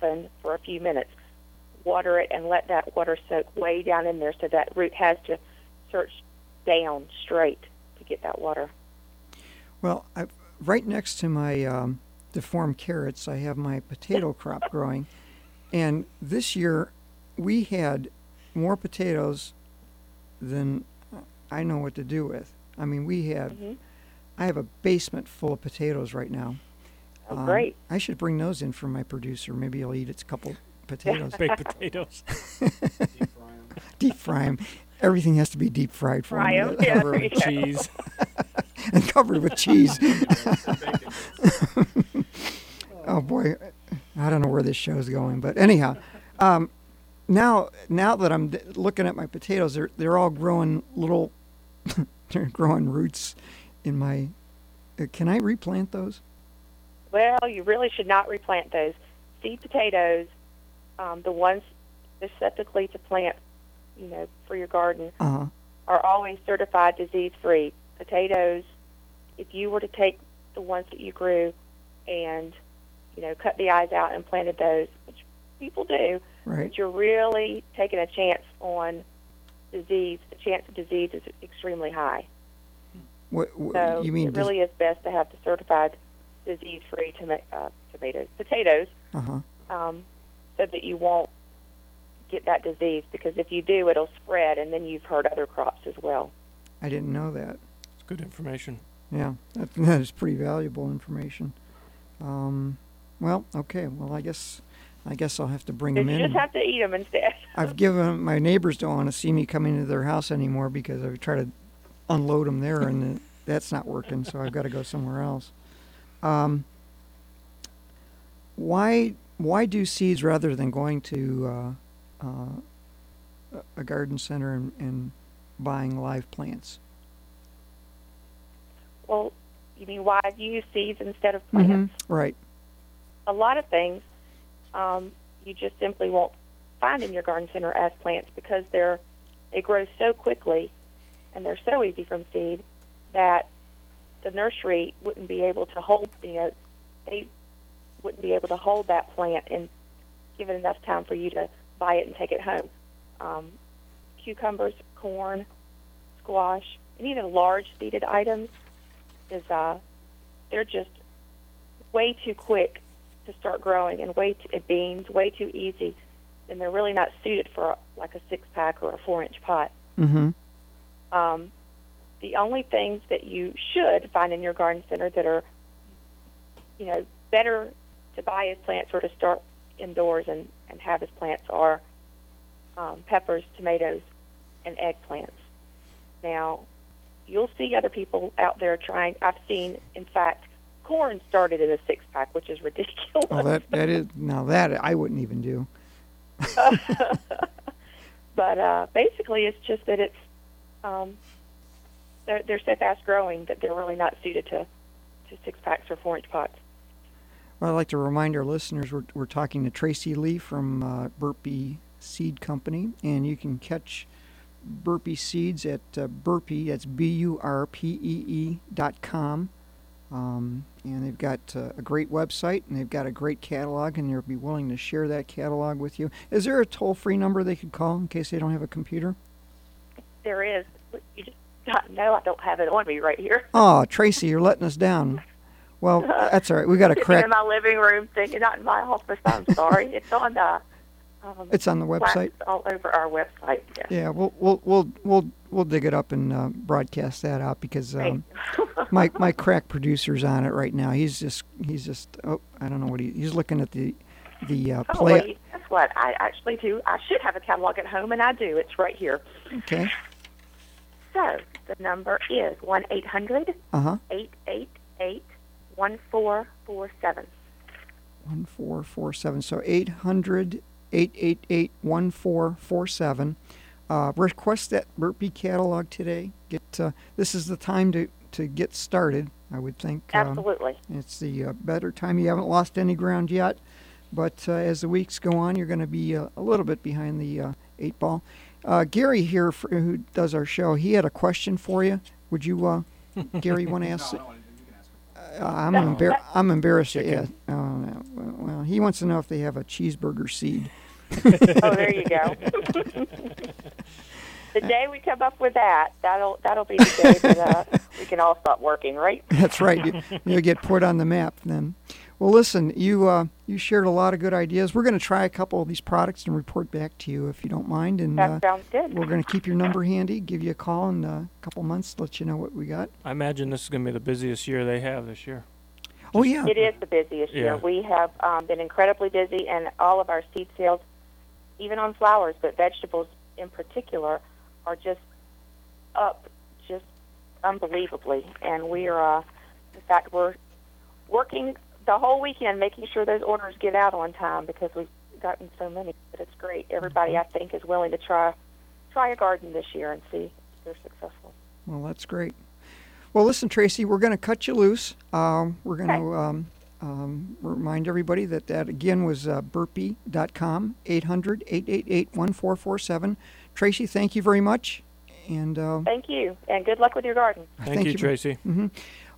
soften for a few minutes. Water it and let that water soak way down in there so that root has to search down straight to get that water. Well, I, right next to my um, deformed carrots, I have my potato crop growing. And this year, we had more potatoes than I know what to do with. I mean, we have, hmm I have a basement full of potatoes right now. Oh, Um, great. I should bring those in for my producer. Maybe he'll eat its couple potatoes. Baked potatoes. deep fry them. Everything has to be deep fried for Fry me. 'em, yeah. Cover with cheese. and covered with cheese. oh boy, I don't know where this show's going, but anyhow, um, now now that I'm d- looking at my potatoes, they're they're all growing little, they're growing roots in my. Uh, can I replant those? Well, you really should not replant those. Seed potatoes, um, the ones specifically to plant, you know, for your garden, Uh huh. are always certified disease free. Potatoes, if you were to take the ones that you grew and, you know, cut the eyes out and planted those, which people do, Right. but you're really taking a chance on disease. The chance of disease is extremely high. What, what So you mean? it really is best to have the certified disease free toma- uh, tomatoes, potatoes, uh huh. um, so that you won't get that disease because if you do, it'll spread and then you've hurt other crops as well. I didn't know that. It's good information. Yeah, that, that is pretty valuable information. Um, well, okay. Well, I guess I guess I'll have to bring You them in. You just have to eat them instead. I've given my neighbors don't want to see me coming into their house anymore because I try to unload them there, and that's not working. So I've got to go somewhere else. Um, why why do seeds rather than going to uh, uh, a garden center and, and buying live plants? Well, you mean why do you use seeds instead of plants? Right. A lot of things um, you just simply won't find in your garden center as plants because they're they grow so quickly and they're so easy from seed that the nursery wouldn't be able to hold you know they wouldn't be able to hold that plant and give it enough time for you to buy it and take it home. Um, cucumbers, corn, squash, any of the large seeded items is uh, they're just way too quick to start growing and way too, beans way too easy and they're really not suited for like a six pack or a four inch pot Mm-hmm. um, the only things that you should find in your garden center that are you know better to buy as plants or to start indoors and, and have as plants are um, peppers tomatoes and eggplants now you'll see other people out there trying i've seen in fact corn started in a six pack which is ridiculous Oh, that that is now that I wouldn't even do. but uh, basically, it's just that it's um, they're, they're so fast growing that they're really not suited to, to six packs or four inch pots. Well, I'd like to remind our listeners we're, we're talking to Tracy Lee from uh, Burpee Seed Company, and you can catch Burpee Seeds at uh, Burpee, that's B U R P E E dot com. Um, and they've got uh, a great website and they've got a great catalog, and they'll be willing to share that catalog with you. Is there a toll free number they could call in case they don't have a computer? There is, you just no, I don't have it on me right here. Oh, Tracy, you're letting us down. Well, that's all right. We got to correct. in my living room, thinking not in my office. I'm sorry. it's on the. Um, It's on the website. all over our website. Yes. Yeah, we'll we'll we'll we'll we'll dig it up and uh, broadcast that out because um, my my crack producer's on it right now. He's just he's just oh I don't know what he he's looking at the the uh, Oh, wait, guess what? I actually do. I should have a catalog at home, and I do. It's right here. Okay. So the number is one eight hundred Uh huh. eight eight eight one four four seven. One four four seven. So 800 888 1447. Uh, request that Burpee catalog today. Get uh, this is the time to to get started. I would think. um, Absolutely. It's the uh, better time. You haven't lost any ground yet, but uh, as the weeks go on, you're going to be uh, a little bit behind the uh, eight ball. Uh, Gary here, for, who does our show, he had a question for you. Would you, uh, Gary, want to ask? Uh, I'm, No. embar- I'm embarrassed to Chicken. ask. Oh, no. well, well, he wants to know if they have a cheeseburger seed. oh, there you go. the day we come up with that, that'll that'll be the day that uh, we can all stop working, right? That's right. You, you'll get put on the map then. Well, listen, you uh, you shared a lot of good ideas. We're going to try a couple of these products and report back to you if you don't mind. And That uh, sounds good. we're going to keep your number handy, give you a call in a couple months, let you know what we got. I imagine this is going to be the busiest year they have this year. Oh yeah, It is the busiest year. We have um, been incredibly busy, and all of our seed sales, even on flowers, but vegetables in particular, are just up just unbelievably. And we are, uh, in fact, we're working the whole weekend making sure those orders get out on time because we've gotten so many. But it's great. Everybody, I think, is willing to try try a garden this year and see if they're successful. Well, that's great. Well, listen, Tracy, we're going to cut you loose. Um, we're going to um, um, remind everybody that that again was uh, burpee.com, 800 888 1447. Tracy, thank you very much. And uh, Thank you, and good luck with your garden. Thank, you, Tracy. hmm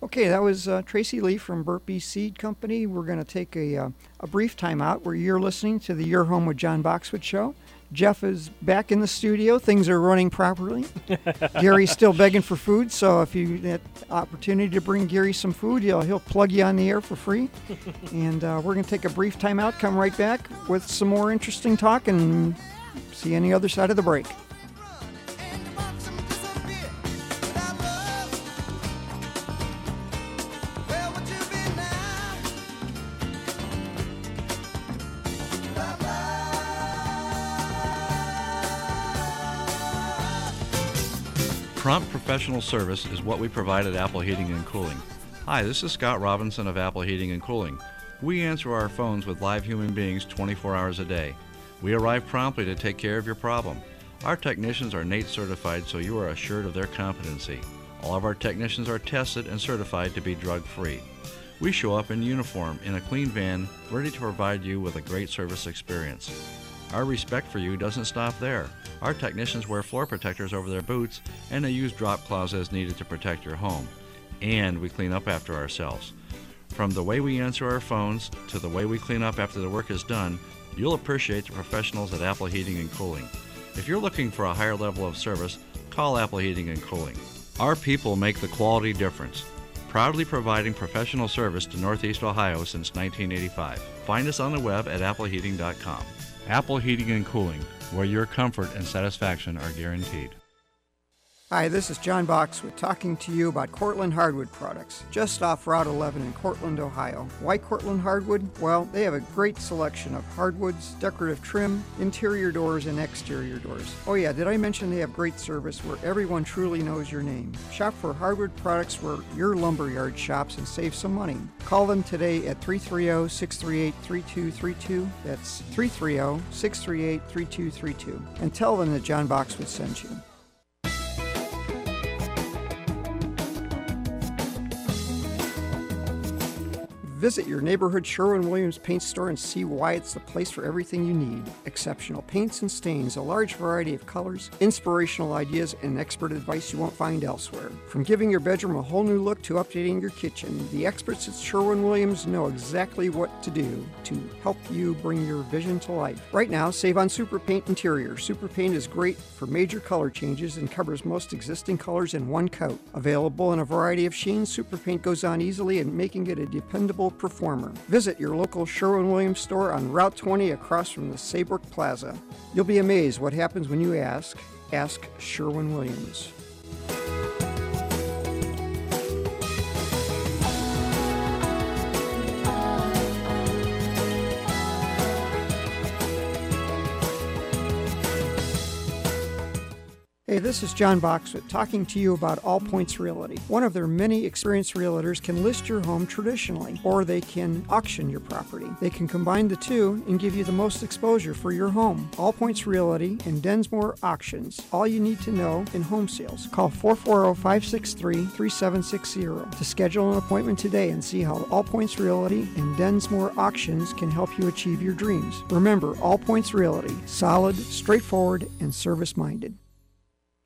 Okay, that was uh, Tracy Lee from Burpee Seed Company. We're going to take a, uh, a brief time out where you're listening to the Your Home with John Boxwood show. Jeff is back in the studio. Things are running properly. Gary's still begging for food, so if you get opportunity to bring Gary some food, he'll, he'll plug you on the air for free. and uh, we're going to take a brief time out, come right back with some more interesting talk, and see you on the other side of the break. Professional service is what we provide at Apple Heating and Cooling. Hi, this is Scott Robinson of Apple Heating and Cooling. We answer our phones with live human beings 24 hours a day. We arrive promptly to take care of your problem. Our technicians are NATE certified, so you are assured of their competency. All of our technicians are tested and certified to be drug free. We show up in uniform in a clean van, ready to provide you with a great service experience. Our respect for you doesn't stop there. Our technicians wear floor protectors over their boots and they use drop cloths as needed to protect your home. And we clean up after ourselves. From the way we answer our phones to the way we clean up after the work is done, you'll appreciate the professionals at Apple Heating and Cooling. If you're looking for a higher level of service, call Apple Heating and Cooling. Our people make the quality difference. Proudly providing professional service to Northeast Ohio since 1985. Find us on the web at appleheating.com. Apple Heating and Cooling, where your comfort and satisfaction are guaranteed. Hi, this is John Boxwood talking to you about Cortland Hardwood products, just off Route 11 in Cortland, Ohio. Why Cortland Hardwood? Well, they have a great selection of hardwoods, decorative trim, interior doors, and exterior doors. Oh, yeah, did I mention they have great service where everyone truly knows your name? Shop for hardwood products where your lumberyard shops and save some money. Call them today at 330 638 3232. That's 330 638 3232. And tell them that John Boxwood sent you. Visit your neighborhood Sherwin Williams paint store and see why it's the place for everything you need. Exceptional paints and stains, a large variety of colors, inspirational ideas, and expert advice you won't find elsewhere. From giving your bedroom a whole new look to updating your kitchen, the experts at Sherwin Williams know exactly what to do to help you bring your vision to life. Right now, save on Super Paint Interior. Super Paint is great for major color changes and covers most existing colors in one coat. Available in a variety of sheens, Super Paint goes on easily and making it a dependable performer. Visit your local Sherwin Williams store on Route 20 across from the Saybrook Plaza. You'll be amazed what happens when you ask. Ask Sherwin Hey, this is John Boxwood talking to you about All Points Realty. One of their many experienced realtors can list your home traditionally, or they can auction your property. They can combine the two and give you the most exposure for your home. All Points Realty and Densmore Auctions. All you need to know in home sales. Call 440 563 3760 to schedule an appointment today and see how All Points Realty and Densmore Auctions can help you achieve your dreams. Remember, All Points Realty solid, straightforward, and service minded.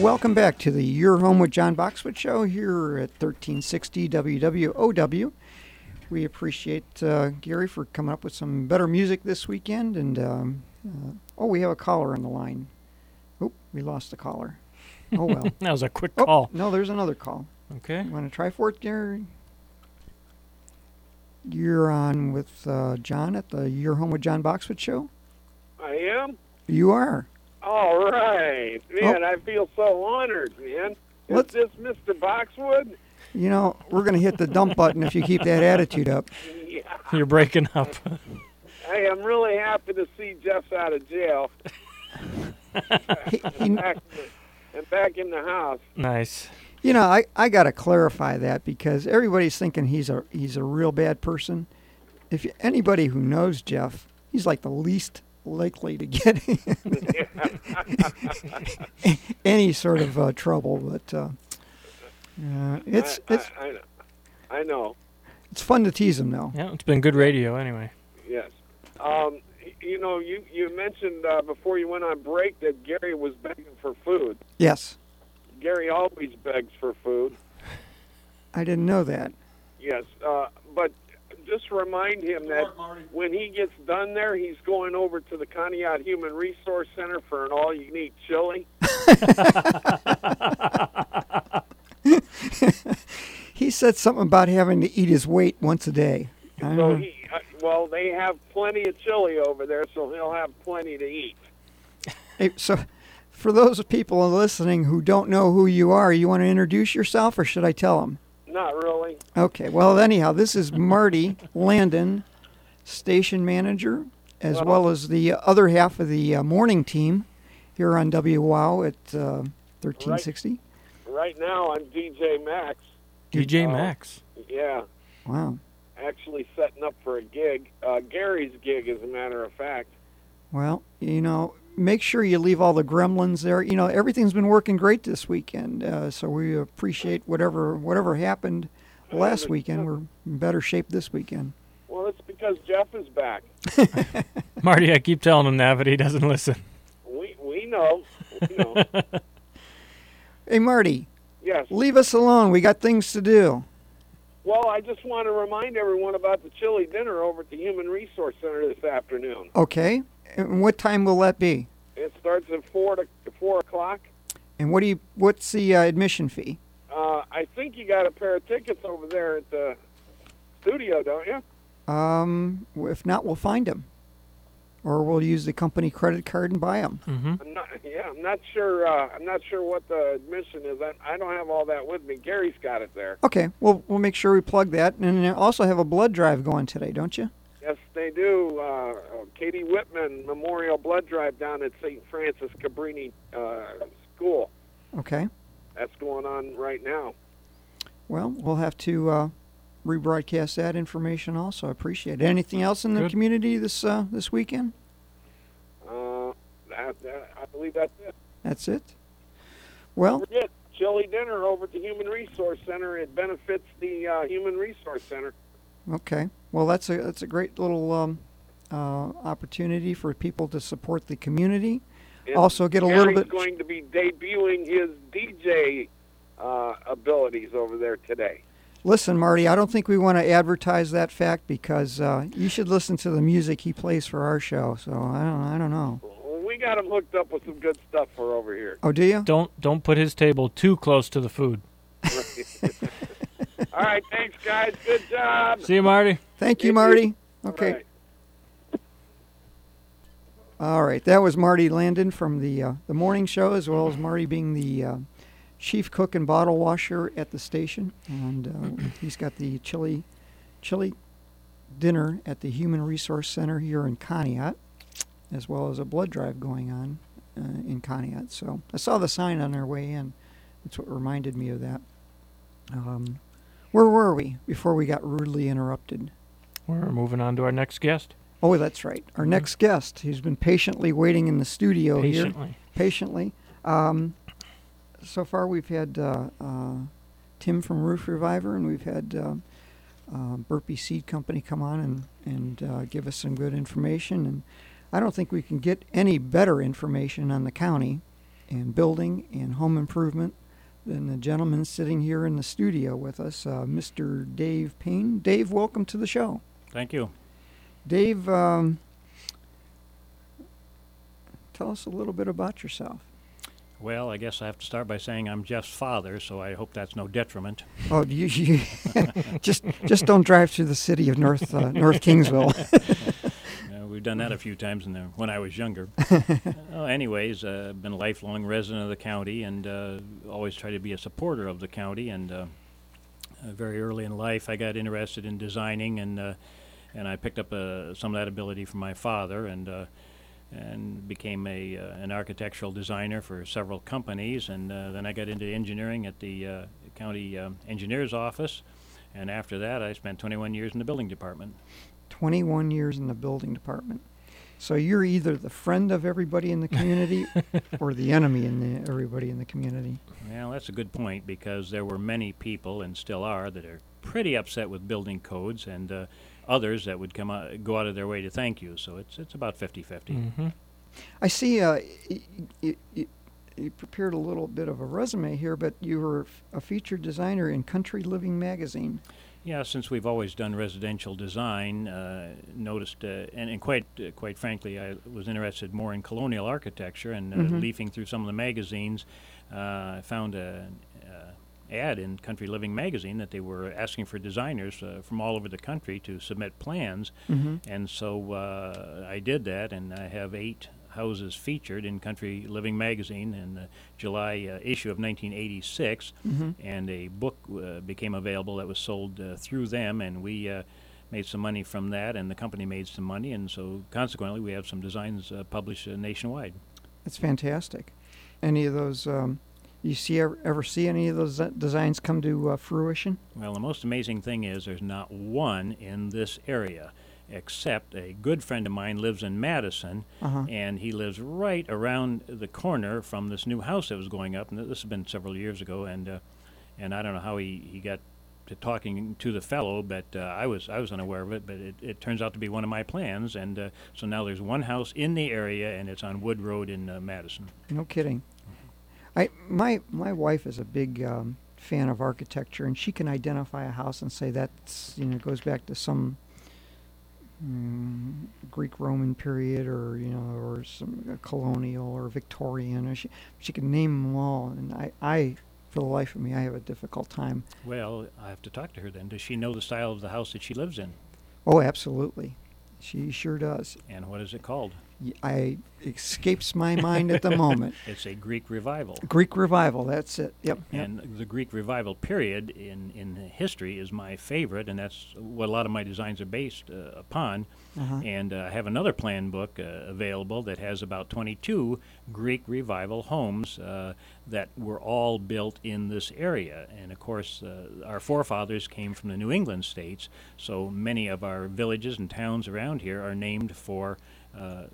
Welcome back to the Your Home with John Boxwood show here at 1360 WWOW. We appreciate uh, Gary for coming up with some better music this weekend. And um, uh, oh, we have a caller on the line. Oh, we lost the caller. Oh well. That was a quick oh, call. no, there's another call. Okay. You want to try for it, Gary? You're on with uh, John at the Your Home with John Boxwood show. I am? You are. All right. Man, oh. I feel so honored, man. Is Let's- this Mr. Boxwood? You know, we're going to hit the dump button if you keep that attitude up. Yeah. You're breaking up. Hey, I am really happy to see Jeff's out of jail He- he- and back, and back in the house. nice. You know, I, I got to clarify that because everybody's thinking he's a he's a real bad person. If you- anybody who knows Jeff, he's like the least likely to get any sort of uh, trouble. But uh, uh, it's I, it's I, I, know. I know. it's fun to tease him though. Yeah, it's been good radio anyway. Yes. Um, you know, you, you mentioned uh, before you went on break that Gary was begging for food. Yes, Gary always begs for food. I didn't know that. Yes, uh, but just remind him that when he gets done there, he's going over to the Conneaut Human Resource Center for an all-you-can-eat chili. He said something about having to eat his weight once a day. So he, uh, well, they have plenty of chili over there, so he'll have plenty to eat. Hey, so, for those people listening who don't know who you are, you want to introduce yourself, or should I tell them? Not really. Okay. Well, anyhow, this is Marty Landon, station manager, as Well- well as the other half of the uh, morning team here on WOW at uh, 1360. Right now, I'm DJ Max. DJ Uh, Max. Yeah, Wow. actually setting up for a gig. Uh, Gary's gig, as a matter of fact. Well, you know, make sure you leave all the gremlins there. You know, everything's been working great this weekend, uh, so we appreciate whatever whatever happened last weekend. We're in better shape this weekend. Well, it's because Jeff is back. Marty, I keep telling him that, but he doesn't listen. We we know. We know. Hey, Marty, yes. leave us alone. We got things to do. Well, I just want to remind everyone about the chili dinner over at the Human Resource Center this afternoon. Okay. And what time will that be? It starts at four to four o'clock. And what do you? What's the uh, admission fee? Uh, I think you got a pair of tickets over there at the studio, don't you? Um, if not, we'll find them, or we'll use the company credit card and buy them. hmm I'm not. Yeah, I'm not sure. Uh, I'm not sure what the admission is. I, I don't have all that with me. Gary's got it there. Okay. Well, we'll make sure we plug that, and also have a blood drive going today, don't you? Yes, they do. Uh, uh, Katie Whitman Memorial Blood Drive down at St. Francis Cabrini uh, School. Okay. That's going on right now. Well, we'll have to uh, rebroadcast that information. Also, I appreciate it. Anything else in the Good. community this uh, this weekend? Uh, that, that, I believe that's it. That's it. Well, Forget chili dinner over at the Human Resource Center. It benefits the uh, Human Resource Center. okay. Well, that's a that's a great little um, uh, opportunity for people to support the community. And Also, get a Gary's little bit. going to be debuting his DJ uh, abilities over there today. Listen, Marty, I don't think we want to advertise that fact because uh, you should listen to the music he plays for our show. So I don't, I don't know. We got him hooked up with some good stuff for over here. Oh, do you? Don't don't put his table too close to the food. All right, thanks, guys. Good job. See you, Marty. Thank you, Marty. Okay. Right. All right. That was Marty Landon from the uh, the morning show, as well as Marty being the uh, chief cook and bottle washer at the station, and uh, he's got the chili, chili dinner at the Human Resource Center here in Conneaut, as well as a blood drive going on uh, in Conneaut. So I saw the sign on our way in. That's what reminded me of that. Um, where were we before we got rudely interrupted? We're moving on to our next guest. Oh, that's right. Our next guest, who's been patiently waiting in the studio here, Patiently. patiently. Um, so far, we've had uh, uh, Tim from Roof Reviver, and we've had uh, uh, Burpee Seed Company come on and and uh, give us some good information. And I don't think we can get any better information on the county and building and home improvement than the gentleman sitting here in the studio with us, uh, Mr. Dave Payne. Dave, welcome to the show. Thank you. Dave, um, tell us a little bit about yourself. Well, I guess I have to start by saying I'm Jeff's father, so I hope that's no detriment. Oh, you, you just just don't drive through the city of North uh, North Kingsville. Uh, we've done that a few times in the, when I was younger. well, anyways, uh, I've been a lifelong resident of the county and uh, always tried to be a supporter of the county. And uh, uh, very early in life, I got interested in designing, and uh, and I picked up uh, some of that ability from my father, and uh, and became a uh, an architectural designer for several companies. And uh, then I got into engineering at the uh, county um, engineer's office. And after that, I spent 21 years in the building department. 21 years in the building department. So you're either the friend of everybody in the community or the enemy in the everybody in the community. Well, that's a good point because there were many people, and still are, that are pretty upset with building codes, and uh, others that would come out, go out of their way to thank you. So it's it's about 50-50. Mm-hmm. I see uh, y- y- y- you prepared a little bit of a resume here, but you were a featured designer in Country Living magazine. Yeah, since we've always done residential design, uh, noticed, uh, and, and quite uh, quite frankly, I was interested more in colonial architecture. And uh, Mhm. leafing through some of the magazines, uh, I found a, uh, ad in Country Living magazine that they were asking for designers uh, from all over the country to submit plans. Mm-hmm. And so uh, I did that, and I have eight houses featured in Country Living magazine in the July uh, issue of 1986 Mm-hmm. and a book uh, became available that was sold uh, through them, and we uh, made some money from that, and the company made some money, and so consequently, we have some designs uh, published uh, nationwide. That's fantastic. Any of those, um, you see ever, ever see any of those designs come to uh, fruition? Well, the most amazing thing is there's not one in this area, except a good friend of mine lives in Madison, Uh-huh. and he lives right around the corner from this new house that was going up, and this has been several years ago, and uh, and I don't know how he, he got to talking to the fellow, but uh, I was I was unaware of it, but it, it turns out to be one of my plans, and uh, so now there's one house in the area, and it's on Wood Road in uh, Madison. No kidding. I my my wife is a big um, fan of architecture, and she can identify a house and say that's you know goes back to some mm, Greek Roman period, or you know, or some uh, colonial or Victorian. Or she she can name them all, and I I for the life of me I have a difficult time. Well, I have to talk to her then. Does she know the style of the house that she lives in, Oh, absolutely, she sure does. and what is it called? I escapes my mind at the moment. It's a Greek revival. Greek revival. That's it. Yep. yep. And the Greek revival period in, in history is my favorite, and that's what a lot of my designs are based uh, upon. Uh-huh. And uh, I have another plan book uh, available that has about 22 Greek revival homes uh, that were all built in this area. And of course, uh, our forefathers came from the New England states, so many of our villages and towns around here are named for. Uh,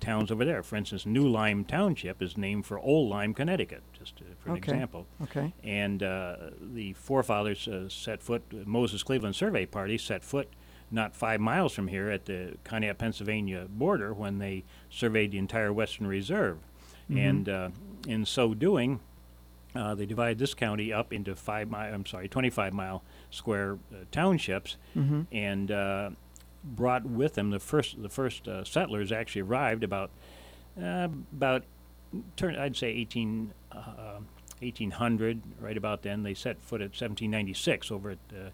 towns over there. For instance, New Lyme Township is named for Old Lyme, Connecticut, just uh, for an example Okay. and uh, the forefathers uh, set foot, Moses Cleaveland Survey Party set foot not five miles from here at the Conneaut, Pennsylvania border when they surveyed the entire Western Reserve. And uh, in so doing, uh, they divided this county up into five mile, I'm sorry, 25 mile square uh, townships Mm-hmm. and uh, brought with them the first the first uh, settlers actually arrived about uh, about turn I'd say 18 uh, 1800 right about then. They set foot at 1796 over at uh,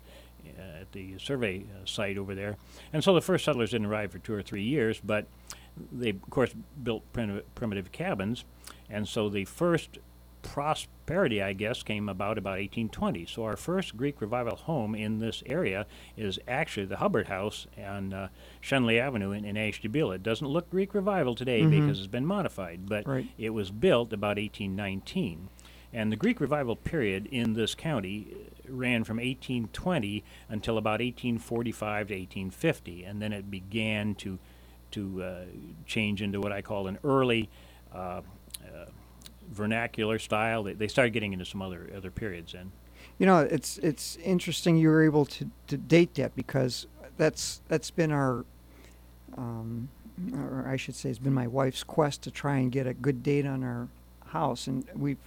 at the survey uh, site over there. And so the first settlers didn't arrive for two or three years but they of course built primitive, primitive cabins. And so the first prosperity, I guess, came about about 1820. So our first Greek revival home in this area is actually the Hubbard House on uh, Shenley Avenue in, in Ashtabula. It doesn't look Greek revival today Mhm. because it's been modified, but Right. it was built about 1819. And the Greek revival period in this county uh, ran from 1820 until about 1845 to 1850, and then it began to to uh, change into what I call an early uh, vernacular style. They, they started getting into some other other periods then. You know, it's it's interesting you were able to, to date that because that's that's been our, um, or I should say, it's been my wife's quest to try and get a good date on our house, and we've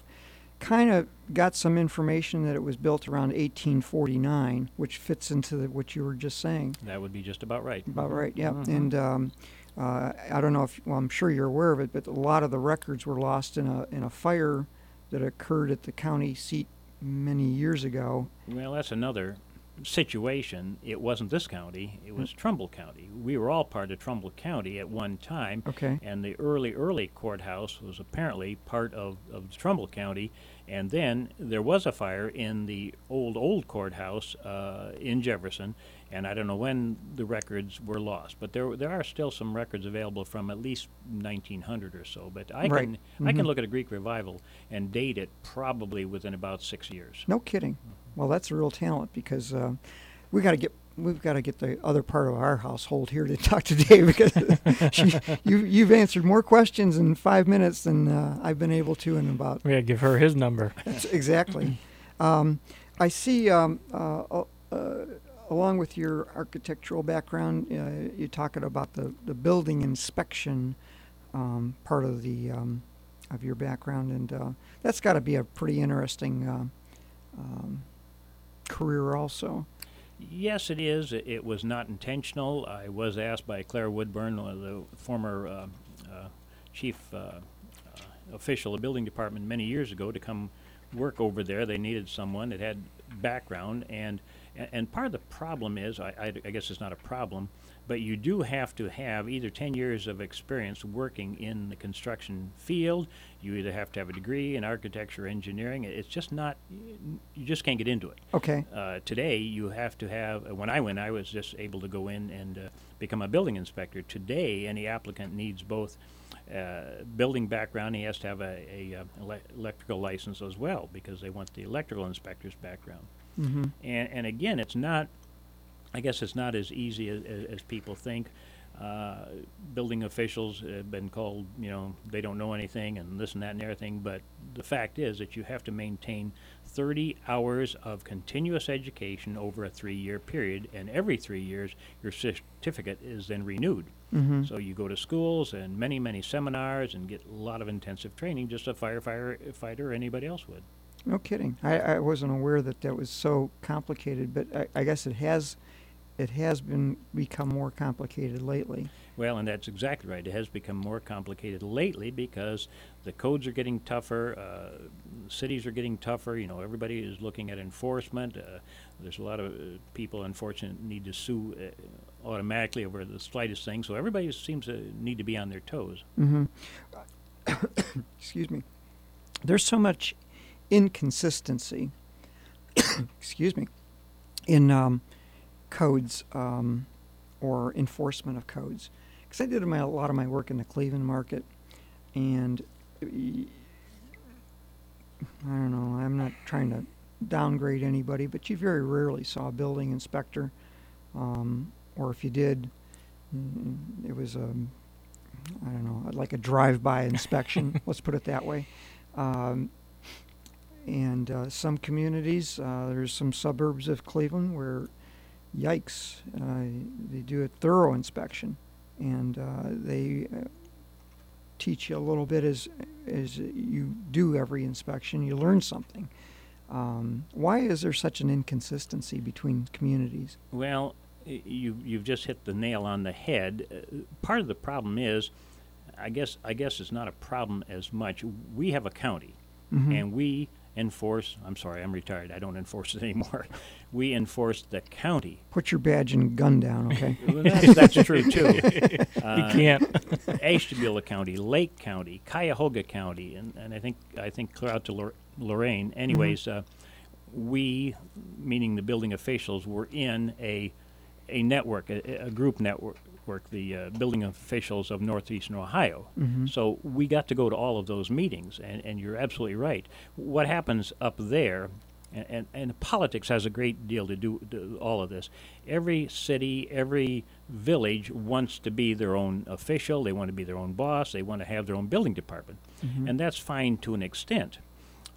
kind of got some information that it was built around 1849, which fits into the, what you were just saying. That would be just about right. About right, yeah. Mhm. And um, uh, I don't know if well, I'm sure you're aware of it, but a lot of the records were lost in a in a fire that occurred at the county seat many years ago. Well, that's another situation. It wasn't this county; it was Trumbull County. We were all part of Trumbull County at one time. Okay. And the early, early courthouse was apparently part of, of Trumbull County. And then there was a fire in the old, old courthouse uh, in Jefferson. And I don't know when the records were lost, but there there are still some records available from at least 1900 or so. But I Right. can I can Mhm. look at a Greek revival and date it probably within about six years. No kidding. Well, that's a real talent because uh, we got to get we've got to get the other part of our household here to talk to Dave because she, you you've answered more questions in five minutes than uh, I've been able to in about Yeah, give her his number. Exactly. um, I see. Um, uh, uh, along with your architectural background, uh, you're talking about the, the building inspection um, part of the um, of your background, and uh, that's got to be a pretty interesting uh, um, career, also. Yes, it is. It, was not intentional. I was asked by Claire Woodburn, the former uh, uh, chief uh, uh, official of the building department many years ago, to come work over there. They needed someone that had background, and and, and part of the problem is, I, I, I guess it's not a problem, but you do have to have either 10 years of experience working in the construction field. You either have to have a degree in architecture, or engineering. It's just not. You just can't get into it. Okay. Uh, today, you have to have. uh, When I went, I was just able to go in and uh, become a building inspector. Today, any applicant needs both uh, building background. He has to have a, a uh, ele- electrical license as well because they want the electrical inspector's background. Mhm. And and again, it's not. I guess it's not as easy as, as people think. Uh, building officials have been called, you know, they don't know anything and this and that and everything. But the fact is that you have to maintain 30 hours of continuous education over a three-year period, and every three years your certificate is then renewed. Mhm. So you go to schools and many, many seminars and get a lot of intensive training, just a firefighter or anybody else would. No kidding. I, I wasn't aware that that was so complicated, but I, I guess it has it has been become more complicated lately. Well, and that's exactly right. It has become more complicated lately because the codes are getting tougher, uh, cities are getting tougher. You know, everybody is looking at enforcement. Uh, there's a lot of uh, people, unfortunately, need to sue uh, automatically over the slightest thing. So everybody seems to need to be on their toes. hmm Excuse me. There's so much inconsistency. excuse me. In um, codes um, or enforcement of codes, because I did my, a lot of my work in the Cleveland market, and I don't know. I'm not trying to downgrade anybody, but you very rarely saw a building inspector, um, or if you did, mm, it was a I don't know, like a drive-by inspection. let's put it that way. Um, and uh, some communities, uh, there's some suburbs of Cleveland where, yikes, uh, they do a thorough inspection, and uh, they uh, teach you a little bit as as you do every inspection. You learn something. Um, why is there such an inconsistency between communities? Well, you you've just hit the nail on the head. Uh, part of the problem is, I guess I guess it's not a problem as much. We have a county, Mhm. and we enforce. I'm sorry, I'm retired. I don't enforce it anymore. We enforce the county. Put your badge and gun down, okay? Well, that's, that's true too. Uh, you can't. Ashtabula County, Lake County, Cuyahoga County, and, and I think I think clear out to Lor- Lorain. Anyways, uh, we, meaning the building officials, were in a a network, a, a group network, work, the uh, building officials of northeastern Ohio. So we got to go to all of those meetings, and, and you're absolutely right. What happens up there, and, and, and politics has a great deal to do to all of this. Every city, every village wants to be their own official. They want to be their own boss. They want to have their own building department, and that's fine to an extent.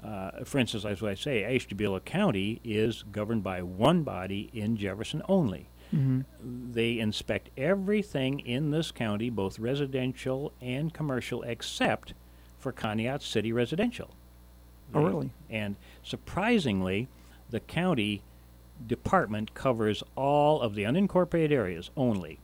Uh, for instance, as I say, Ashtabula County is governed by one body in Jefferson only. Mm-hmm. They inspect everything in this county, both residential and commercial, except for Conneaut City residential. Oh, really? And surprisingly, the county department covers all of the unincorporated areas only.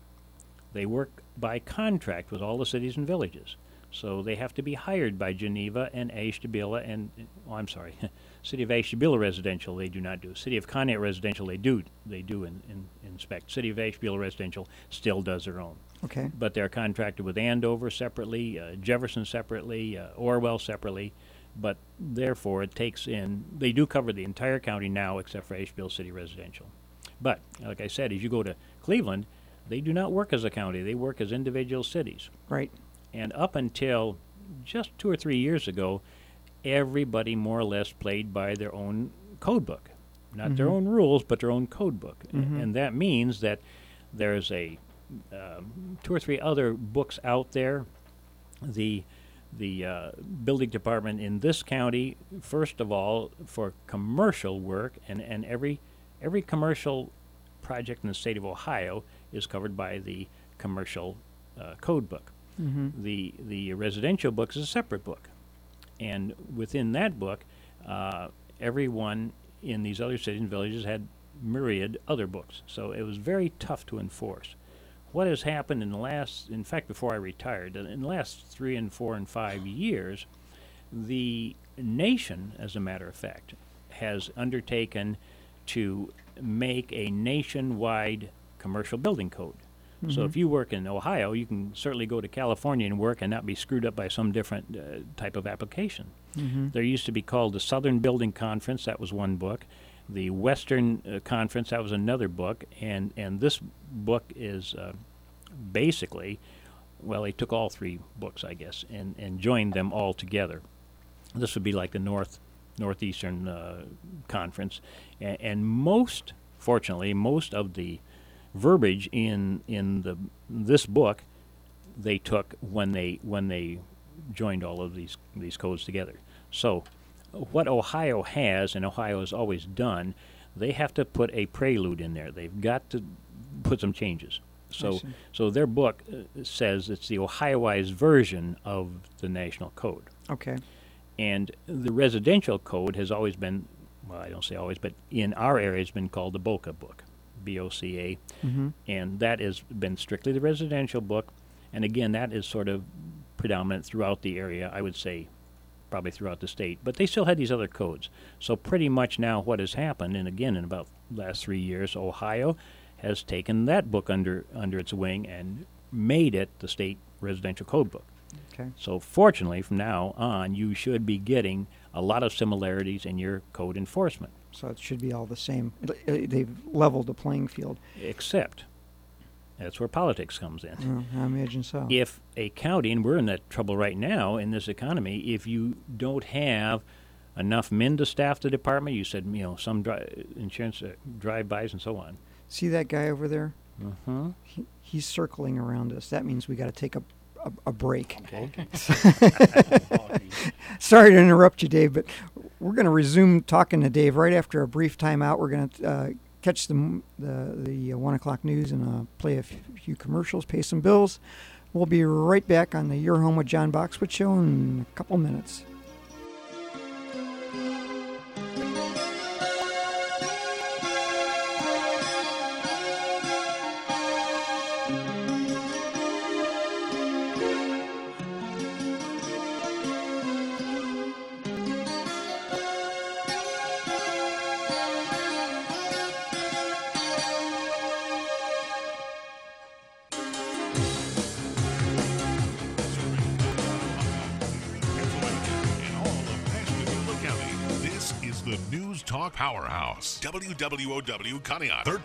They work by contract with all the cities and villages. So they have to be hired by Geneva and Ashtabula and, oh, I'm sorry, City of Ashtabula residential they do not do. City of Conneaut residential they do, they do in, in, inspect. City of Ashtabula residential still does their own. Okay. But they're contracted with Andover separately, uh, Jefferson separately, uh, Orwell separately. But therefore, it takes in, they do cover the entire county now except for Asheville City residential. But, like I said, as you go to Cleveland, they do not work as a county, they work as individual cities. Right. And up until just two or three years ago, everybody more or less played by their own code book. Not their own rules, but their own code book. A- And that means that there's a um, two or three other books out there. The the uh, building department in this county, first of all, for commercial work, and, and every every commercial project in the state of Ohio is covered by the commercial uh, code book. The the residential book is a separate book, and within that book, uh, everyone in these other cities and villages had myriad other books. So it was very tough to enforce. What has happened in the last, in fact, before I retired, in the last three and four and five years, the nation, as a matter of fact, has undertaken to make a nationwide commercial building code. So if you work in Ohio, you can certainly go to California and work and not be screwed up by some different uh, type of application. There used to be called the Southern Building Conference. That was one book. The Western uh, Conference. That was another book. And and this book is uh, basically, well, they took all three books, I guess, and and joined them all together. This would be like the North Northeastern uh, Conference, and, and most, fortunately, most of the verbiage in in the this book they took when they when they joined all of these these codes together. So, what Ohio has and Ohio has always done, they have to put a prelude in there. They've got to put some changes. So, so their book uh, says it's the Ohioized version of the national code. Okay. And the residential code has always been, well, I don't say always, but in our area it's been called the BOCA book, B O C A. Mm-hmm. And that has been strictly the residential book. And again, that is sort of predominant throughout the area, I would say, probably throughout the state. But they still had these other codes. So pretty much now what has happened, and again, in about the last three years, Ohio has taken that book under, under its wing and made it the state residential code book. Okay. So fortunately, from now on, you should be getting a lot of similarities in your code enforcement, So it should be all the same. They've leveled the playing field. except that's where politics comes in. Well, I imagine so. If a county, and we're in that trouble right now in this economy, if you don't have enough men to staff the department, you said, you know, some dri- insurance uh, drive-bys and so on. See that guy over there? Uh-huh. He, he's circling around us. That means we got to take a, a, a break. Okay. Sorry to interrupt you, Dave, but we're going to resume talking to Dave right after a brief timeout. We're going to uh, catch the the, the uh, one o'clock news and uh, play a few commercials, pay some bills. We'll be right back on the Your Home with John Boxwood show in a couple minutes. WWOW Conneaut 13.